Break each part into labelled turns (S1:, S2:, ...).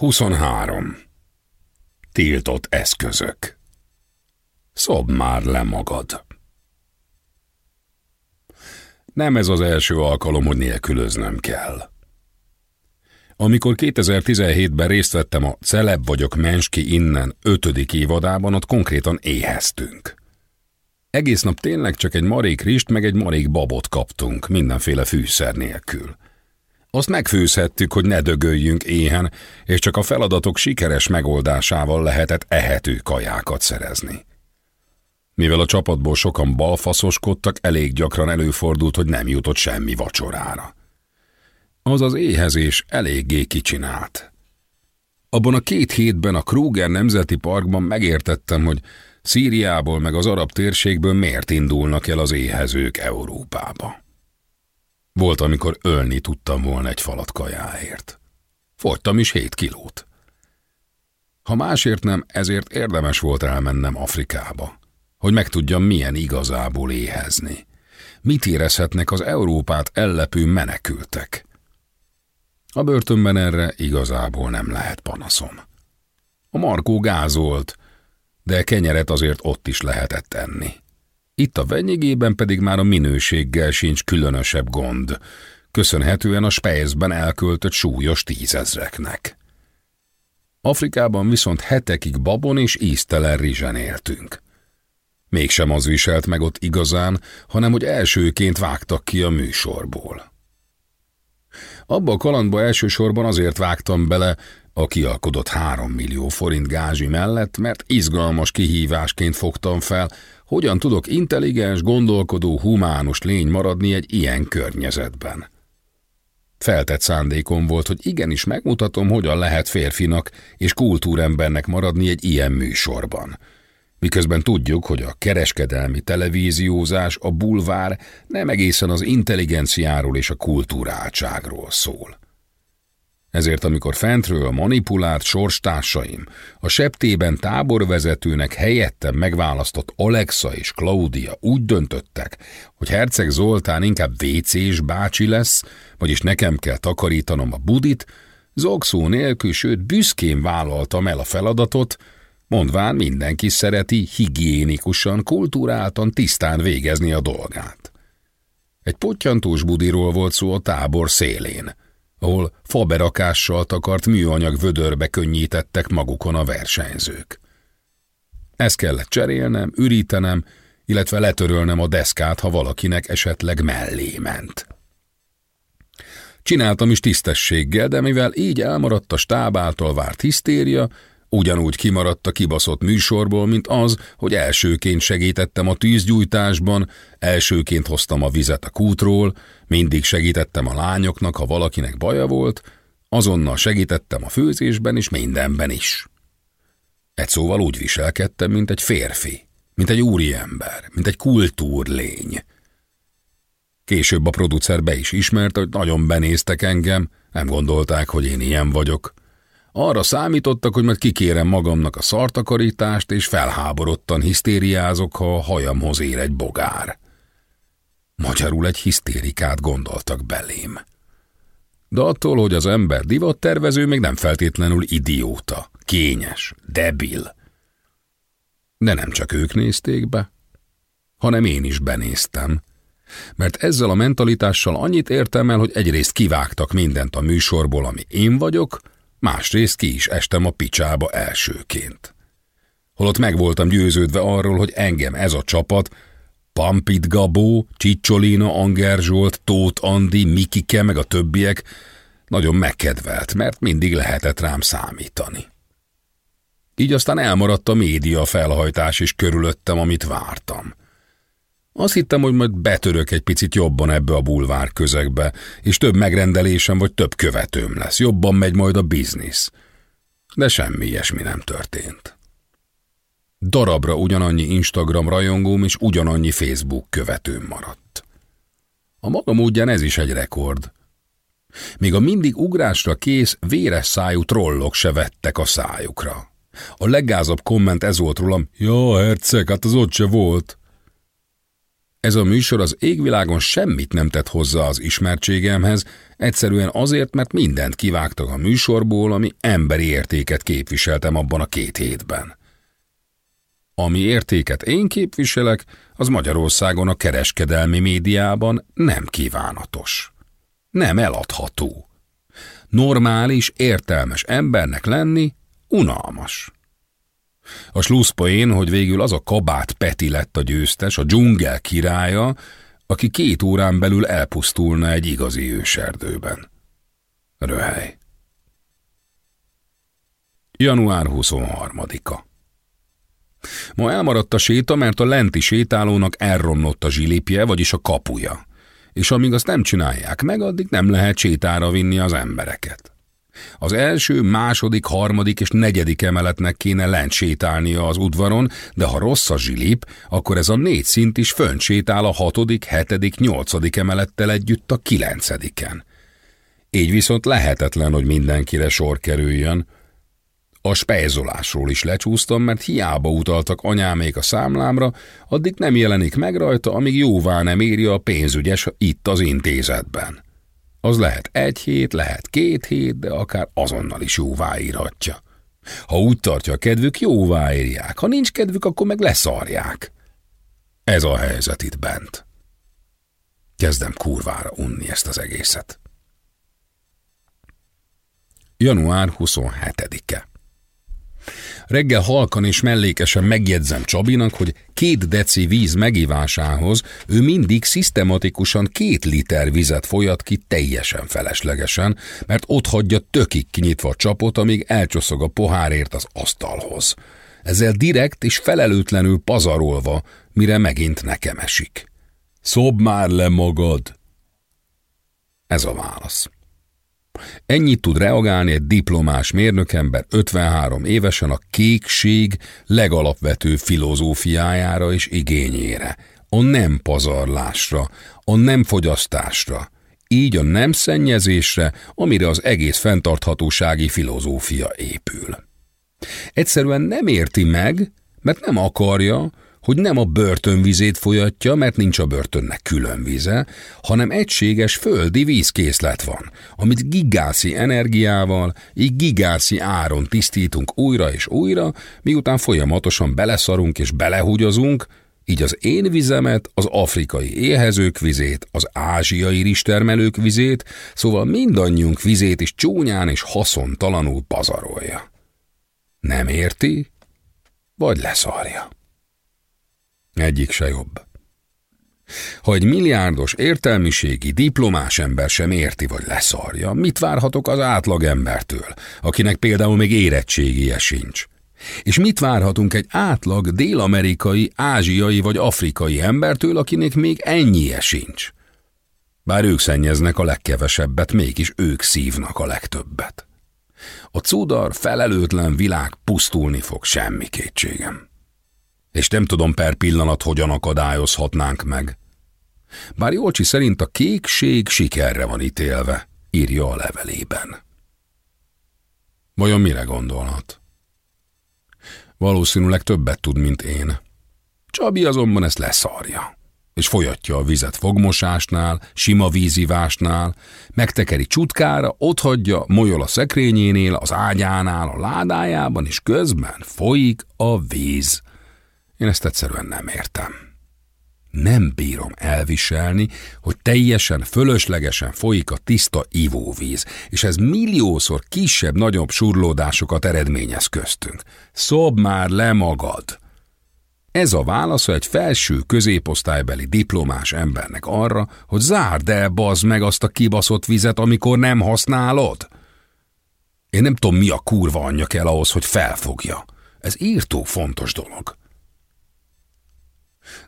S1: 23. Tiltott eszközök. Szob már le magad. Nem ez az első alkalom, hogy nélkülöznöm kell. Amikor 2017-ben részt vettem a Celeb vagyok Menski innen ötödik évadában, ott konkrétan éheztünk. Egész nap tényleg csak egy marék rist meg egy marék babot kaptunk, mindenféle fűszer nélkül. Azt megfőzhettük, hogy ne dögöljünk éhen, és csak a feladatok sikeres megoldásával lehetett ehető kajákat szerezni. Mivel a csapatból sokan balfaszoskodtak, elég gyakran előfordult, hogy nem jutott semmi vacsorára. Az az éhezés eléggé kicsinált. Abban a két hétben a Kruger Nemzeti Parkban megértettem, hogy Szíriából meg az arab térségből miért indulnak el az éhezők Európába. Volt, amikor ölni tudtam volna egy falat kajáért. Fogytam is hét kilót. Ha másért nem, ezért érdemes volt elmennem Afrikába, hogy megtudjam, milyen igazából éhezni. Mit érezhetnek az Európát ellepő menekültek. A börtönben erre igazából nem lehet panaszom. A Markó gázolt, de kenyeret azért ott is lehetett enni. Itt a venyigében pedig már a minőséggel sincs különösebb gond, köszönhetően a spejzben elköltött súlyos tízezreknek. Afrikában viszont hetekig babon és íztelen rizsen éltünk. Mégsem az viselt meg ott igazán, hanem hogy elsőként vágtak ki a műsorból. Abba a kalandba elsősorban azért vágtam bele, a kialkodott három millió forint gázsi mellett, mert izgalmas kihívásként fogtam fel, hogyan tudok intelligens, gondolkodó, humánus lény maradni egy ilyen környezetben. Feltett szándékom volt, hogy igenis megmutatom, hogyan lehet férfinak és kultúrembernek maradni egy ilyen műsorban. Miközben tudjuk, hogy a kereskedelmi televíziózás, a bulvár nem egészen az intelligenciáról és a kultúráltságról szól. Ezért amikor fentről manipulált sorstársaim a septében táborvezetőnek helyettem megválasztott Alexa és Claudia úgy döntöttek, hogy Herceg Zoltán inkább WC-s bácsi lesz, vagyis nekem kell takarítanom a budit, zokszó nélkül, sőt büszkén vállaltam el a feladatot, mondván mindenki szereti higiénikusan, kulturáltan, tisztán végezni a dolgát. Egy pottyantós budiról volt szó a tábor szélén – ahol faberakással takart műanyag vödörbe könnyítettek magukon a versenyzők. Ezt kellett cserélnem, ürítenem, illetve letörölnem a deszkát, ha valakinek esetleg mellé ment. Csináltam is tisztességgel, de mivel így elmaradt a stáb által várt hisztéria, Ugyanúgy kimaradt a kibaszott műsorból, mint az, hogy elsőként segítettem a tűzgyújtásban, elsőként hoztam a vizet a kútról, mindig segítettem a lányoknak, ha valakinek baja volt, azonnal segítettem a főzésben és mindenben is. Egy szóval úgy viselkedtem, mint egy férfi, mint egy úriember, mint egy kultúrlény. Később a producer be is ismerte, hogy nagyon benéztek engem, nem gondolták, hogy én ilyen vagyok. Arra számítottak, hogy majd kikérem magamnak a szartakarítást, és felháborodtan hisztériázok, ha a hajamhoz ér egy bogár. Magyarul egy hisztérikát gondoltak belém. De attól, hogy az ember divattervező, még nem feltétlenül idióta, kényes, debil. De nem csak ők nézték be, hanem én is benéztem, mert ezzel a mentalitással annyit értem el, hogy egyrészt kivágtak mindent a műsorból, ami én vagyok, másrészt ki is estem a picsába elsőként. Holott meg voltam győződve arról, hogy engem ez a csapat, Pampit Gabó, Csicsolina, Anger Zsolt, Tóth Andi, Mikike meg a többiek nagyon megkedvelt, mert mindig lehetett rám számítani. Így aztán elmaradt a média felhajtás is körülöttem, amit vártam. Azt hittem, hogy majd betörök egy picit jobban ebbe a bulvár közegbe, és több megrendelésem vagy több követőm lesz, jobban megy majd a biznisz. De semmi ilyesmi nem történt. Darabra ugyanannyi Instagram rajongóm és ugyanannyi Facebook követőm maradt. A maga módján ez is egy rekord. Még a mindig ugrásra kész, véres szájú trollok se vettek a szájukra. A leggázabb komment ez volt rólam, ja, herceg, hát az ott se volt. Ez a műsor az égvilágon semmit nem tett hozzá az ismertségemhez, egyszerűen azért, mert mindent kivágtak a műsorból, ami emberi értéket képviseltem abban a két hétben. Ami értéket én képviselek, az Magyarországon a kereskedelmi médiában nem kívánatos. Nem eladható. Normális, értelmes embernek lenni unalmas. A slusszpoén, hogy végül az a kabát Peti lett a győztes, a dzsungel királya, aki két órán belül elpusztulna egy igazi őserdőben. Röhely. Január 23-a Ma elmaradt a séta, mert a lenti sétálónak elromlott a zsilipje, vagyis a kapuja. És amíg azt nem csinálják meg, addig nem lehet sétára vinni az embereket. Az első, második, harmadik és negyedik emeletnek kéne lent sétálnia az udvaron, de ha rossz a zsilip, akkor ez a négy szint is fönt sétál a hatodik, hetedik, nyolcadik emelettel együtt a kilencediken. Így viszont lehetetlen, hogy mindenkire sor kerüljön, a spejzolásról is lecsúsztam, mert hiába utaltak anyámék a számlámra, addig nem jelenik meg rajta, amíg jóvá nem írja a pénzügyes itt az intézetben. Az lehet egy hét, lehet két hét, de akár azonnal is jóvá írhatja. Ha úgy tartja a kedvük, jóvá írják, ha nincs kedvük, akkor meg leszarják. Ez a helyzet itt bent. Kezdem kurvára unni ezt az egészet. Január 27-e Reggel halkan és mellékesen megjegyzem Csabinak, hogy két deci víz megívásához ő mindig szisztematikusan két liter vizet folyat ki teljesen feleslegesen, mert ott hagyja tökig kinyitva a csapot, amíg elcsoszog a pohárért az asztalhoz. Ezzel direkt és felelőtlenül pazarolva, mire megint nekem esik. Szob már le magad! Ez a válasz. Ennyit tud reagálni egy diplomás mérnökember 53 évesen a kékség legalapvető filozófiájára és igényére, a nem pazarlásra, a nem fogyasztásra, így a nem szennyezésre, amire az egész fenntarthatósági filozófia épül. Egyszerűen nem érti meg, mert nem akarja, hogy nem a börtönvizét folyatja, mert nincs a börtönnek külön vize, hanem egységes földi vízkészlet van, amit gigászi energiával, így gigászi áron tisztítunk újra és újra, miután folyamatosan beleszarunk és belehúgyozunk, így az én vizemet, az afrikai éhezők vizét, az ázsiai ristermelők vizét, szóval mindannyiunk vizét is csúnyán és haszontalanul pazarolja. Nem érti, vagy leszarja. Egyik se jobb. Ha egy milliárdos értelmiségi, diplomás ember sem érti vagy leszarja, mit várhatok az átlag embertől, akinek például még érettségie sincs? És mit várhatunk egy átlag dél-amerikai, ázsiai vagy afrikai embertől, akinek még ennyie sincs? Bár ők szennyeznek a legkevesebbet, mégis ők szívnak a legtöbbet. A cudar, felelőtlen világ pusztulni fog, semmi kétségem és nem tudom per pillanat, hogyan akadályozhatnánk meg. Bár Jolcsi szerint a kékség sikerre van ítélve, írja a levelében. Vajon mire gondolhat? Valószínűleg többet tud, mint én. Csabi azonban ezt leszarja, és folyatja a vizet fogmosásnál, sima vízivásnál, megtekeri csutkára, otthagyja, molyol a szekrényénél, az ágyánál, a ládájában, és közben folyik a víz. Én ezt egyszerűen nem értem. Nem bírom elviselni, hogy teljesen fölöslegesen folyik a tiszta ivóvíz, és ez milliószor kisebb-nagyobb surlódásokat eredményez köztünk. Szob már le magad! Ez a válasz egy felső középosztálybeli diplomás embernek arra, hogy zárd el bazd meg azt a kibaszott vizet, amikor nem használod. Én nem tudom, mi a kurva anyja kell ahhoz, hogy felfogja. Ez írtó fontos dolog.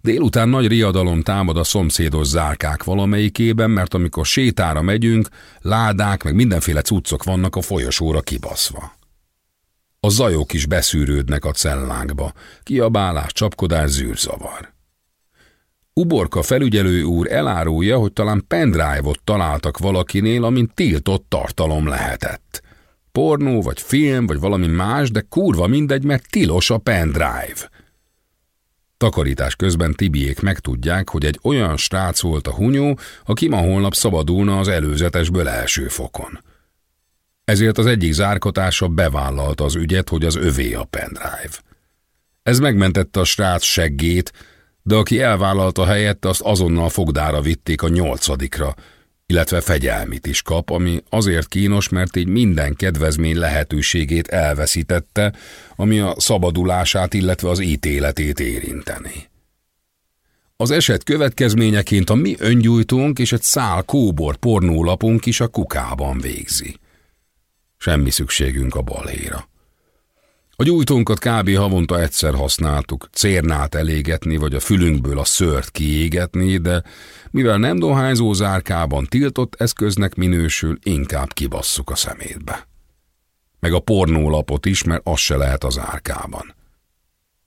S1: Délután nagy riadalom támad a szomszédos zárkák valamelyikében, mert amikor sétára megyünk, ládák meg mindenféle cuccok vannak a folyosóra kibaszva. A zajok is beszűrődnek a cellánkba, kiabálás, csapkodás, zűrzavar. Uborka felügyelő úr elárulja, hogy talán pendrive-ot találtak valakinél, amint tiltott tartalom lehetett. Pornó, vagy film, vagy valami más, de kurva mindegy, mert tilos a pendrive – Takarítás közben Tibiék megtudják, hogy egy olyan strác volt a hunyó, aki ma holnap szabadulna az előzetesből első fokon. Ezért az egyik zárkotása bevállalta az ügyet, hogy az övé a pendrive. Ez megmentette a strác seggét, de aki elvállalta helyette, azt azonnal fogdára vitték a nyolcadikra, illetve fegyelmit is kap, ami azért kínos, mert így minden kedvezmény lehetőségét elveszítette, ami a szabadulását, illetve az ítéletét érinteni. Az eset következményeként a mi öngyújtónk és egy szál kóbor pornólapunk is a kukában végzi. Semmi szükségünk a balhéra. A gyújtónkat kb. havonta egyszer használtuk, cérnát elégetni, vagy a fülünkből a szört kiégetni, de mivel nem dohányzó zárkában tiltott eszköznek minősül, inkább kibasszuk a szemétbe. Meg a pornólapot is, mert az se lehet az árkában.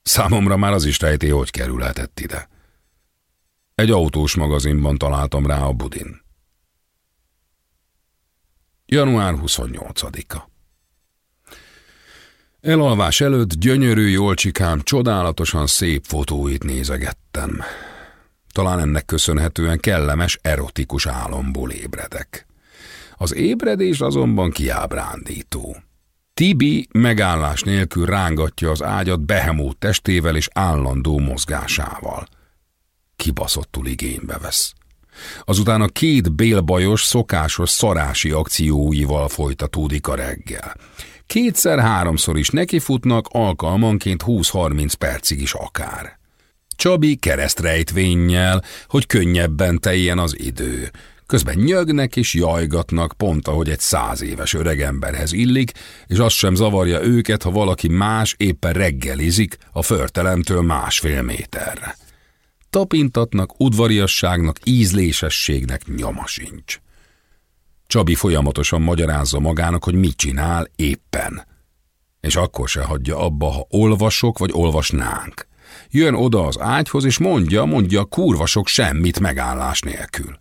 S1: Számomra már az is rejté, hogy kerülhetett ide. Egy autós magazinban találtam rá a budin. Január 28-a Elalvás előtt gyönyörű Jolcsikám csodálatosan szép fotóit nézegettem. Talán ennek köszönhetően kellemes, erotikus álomból ébredek. Az ébredés azonban kiábrándító. Tibi megállás nélkül rángatja az ágyat behemót testével és állandó mozgásával. Kibaszottul igénybe vesz. Azután a két bélbajos, szokásos szarási akcióival folytatódik a reggel. Kétszer-háromszor is nekifutnak, alkalmanként 20-30 percig is akár. Csabi keresztrejtvénnyel, hogy könnyebben teljen az idő. Közben nyögnek és jajgatnak, pont ahogy egy száz éves öregemberhez illik, és az sem zavarja őket, ha valaki más éppen reggelizik a förtelemtől másfél méterre. Tapintatnak, udvariasságnak, ízlésességnek nyoma sincs. Csabi folyamatosan magyarázza magának, hogy mit csinál éppen. És akkor se hagyja abba, ha olvasok vagy olvasnánk. Jön oda az ágyhoz, és mondja, mondja kurva sok semmit megállás nélkül.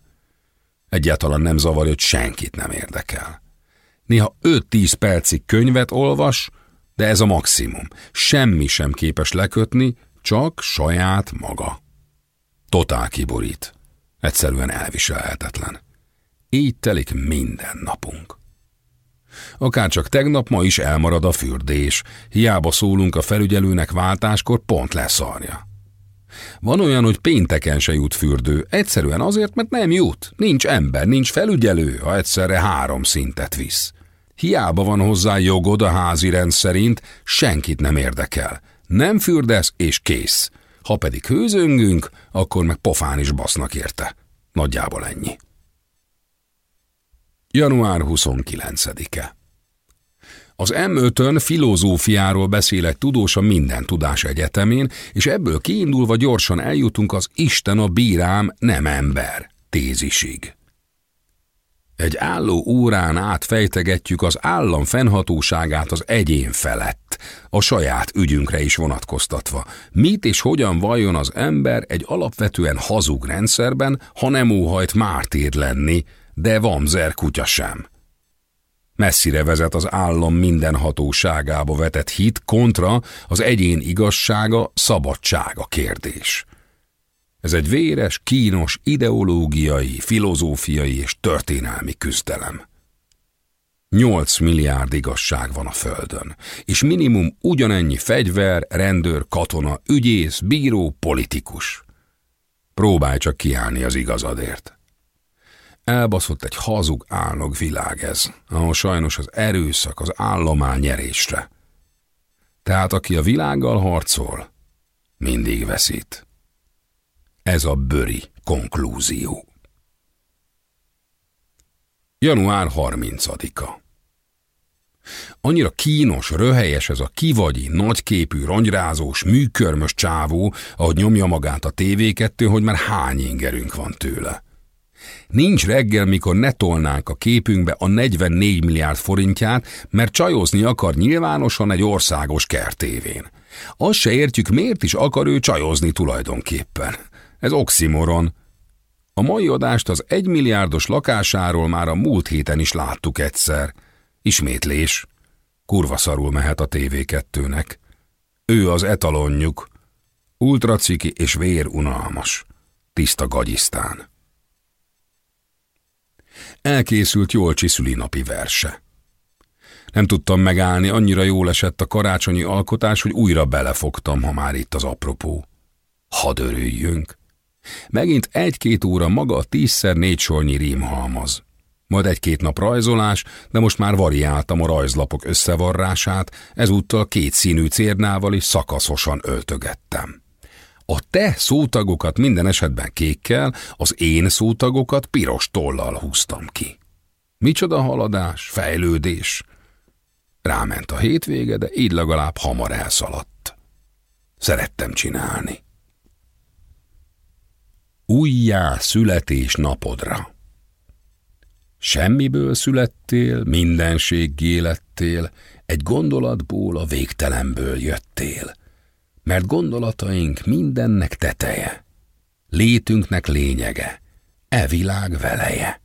S1: Egyáltalán nem zavarja, hogy senkit nem érdekel. Néha 5-10 percig könyvet olvas, de ez a maximum. Semmi sem képes lekötni, csak saját maga. Totál kiborít. Egyszerűen elviselhetetlen. Így telik minden napunk. Akár csak tegnap, ma is elmarad a fürdés. Hiába szólunk a felügyelőnek váltáskor, pont leszarja. Van olyan, hogy pénteken se jut fürdő, egyszerűen azért, mert nem jut. Nincs ember, nincs felügyelő, ha egyszerre három szintet visz. Hiába van hozzá jogod a házi rend szerint, senkit nem érdekel. Nem fürdesz, és kész. Ha pedig hőzöngünk, akkor meg pofán is basznak érte. Nagyjából ennyi. Január 29-e az M5-ön filozófiáról beszél egy tudós a Minden Tudás Egyetemén, és ebből kiindulva gyorsan eljutunk az Isten a bírám, nem ember tézisig. Egy álló órán át fejtegetjük az állam fennhatóságát az egyén felett, a saját ügyünkre is vonatkoztatva. Mit és hogyan vajon az ember egy alapvetően hazug rendszerben, ha nem óhajt mártír lenni, de vamzer kutya sem. Messzire vezet az állam minden hatóságába vetett hit kontra az egyén igazsága, szabadsága kérdés. Ez egy véres, kínos, ideológiai, filozófiai és történelmi küzdelem. Nyolc milliárd igazság van a Földön, és minimum ugyanennyi fegyver, rendőr, katona, ügyész, bíró, politikus. Próbálj csak kiállni az igazadért. Elbaszott egy hazug álnog világ ez, ahol sajnos az erőszak, az állam áll nyerésre. Tehát aki a világgal harcol, mindig veszít. Ez a bőri konklúzió. Január 30-a Annyira kínos, röhelyes ez a kivagyi, nagyképű, rongyrázós, műkörmös csávó, ahogy nyomja magát a TV2, hogy már hány ingerünk van tőle. Nincs reggel, mikor ne tolnánk a képünkbe a 44 milliárd forintját, mert csajozni akar nyilvánosan egy országos kertévén. Azt se értjük, miért is akar ő csajozni tulajdonképpen. Ez oximoron. A mai adást az egymilliárdos lakásáról már a múlt héten is láttuk egyszer. Ismétlés. Kurva szarul mehet a TV2-nek. Ő az etalonjuk. Ultraciki és vér unalmas. Tiszta gagyisztán. Elkészült jól csiszüli napi verse. Nem tudtam megállni, annyira jól esett a karácsonyi alkotás, hogy újra belefogtam, ha már itt az apropó. Hadd örüljünk! Megint egy-két óra maga a tízszer négy sornyi rímhalmaz. Majd egy-két nap rajzolás, de most már variáltam a rajzlapok összevarrását, ezúttal két színű cérnával is szakaszosan öltögettem. A te szótagokat minden esetben kékkel, az én szótagokat piros tollal húztam ki. Micsoda haladás, fejlődés. Ráment a hétvége, de így legalább hamar elszaladt. Szerettem csinálni. Újjá születés napodra. Semmiből születtél, mindenséggé lettél, egy gondolatból a végtelenből jöttél. Mert gondolataink mindennek teteje, létünknek lényege, e világ veleje.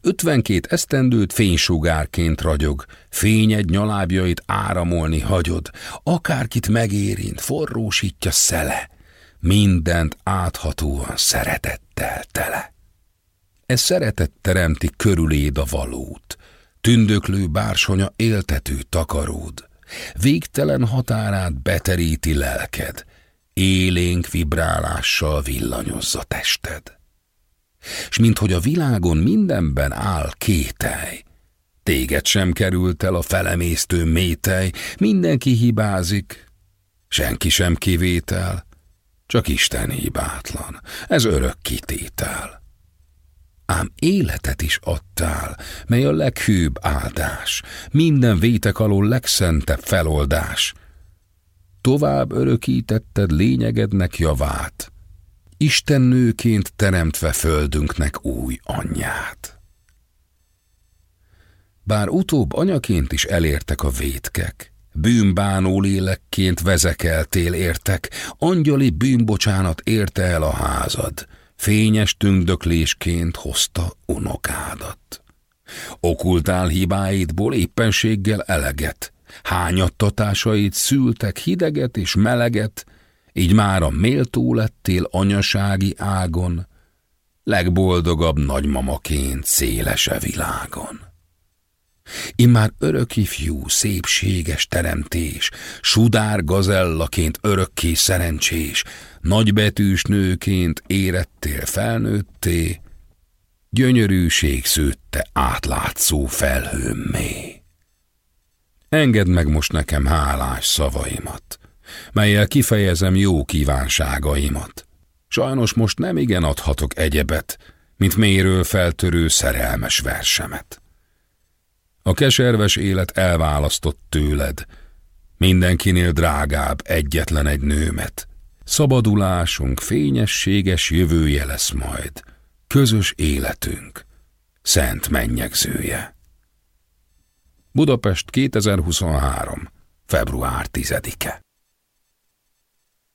S1: Ötvenkét esztendőt fénysugárként ragyog, fényed nyalábjait áramolni hagyod, akárkit megérint, forrósítja szele, mindent áthatóan szeretettel tele. Ez szeretet teremti körüléd a valót, tündöklő bársonya éltető takaród, végtelen határát beteríti lelked, élénk vibrálással villanyozza tested. S minthogy a világon mindenben áll kételj, téged sem került el a felemésztő métej, mindenki hibázik, senki sem kivétel, csak Isten hibátlan, ez örök kitétel ám életet is adtál, mely a leghűbb áldás, minden vétek alól legszentebb feloldás. Tovább örökítetted lényegednek javát, Isten nőként teremtve földünknek új anyját. Bár utóbb anyaként is elértek a vétkek, bűnbánó lélekként vezekeltél értek, angyali bűnbocsánat érte el a házad, fényes tündöklésként hozta unokádat. Okultál hibáidból éppenséggel eleget, hányattatásait szültek hideget és meleget, így már a méltó lettél anyasági ágon, legboldogabb nagymamaként szélese világon. Immár örök ifjú, szépséges teremtés, sudár gazellaként örökké szerencsés, nagybetűs nőként érettél felnőtté, gyönyörűség szőtte átlátszó felhőmmé. Engedd meg most nekem hálás szavaimat, melyel kifejezem jó kívánságaimat. Sajnos most nem igen adhatok egyebet, mint méről feltörő szerelmes versemet. A keserves élet elválasztott tőled, mindenkinél drágább egyetlen egy nőmet. Szabadulásunk fényességes jövője lesz majd, közös életünk, szent mennyegzője. Budapest 2023. február 10-e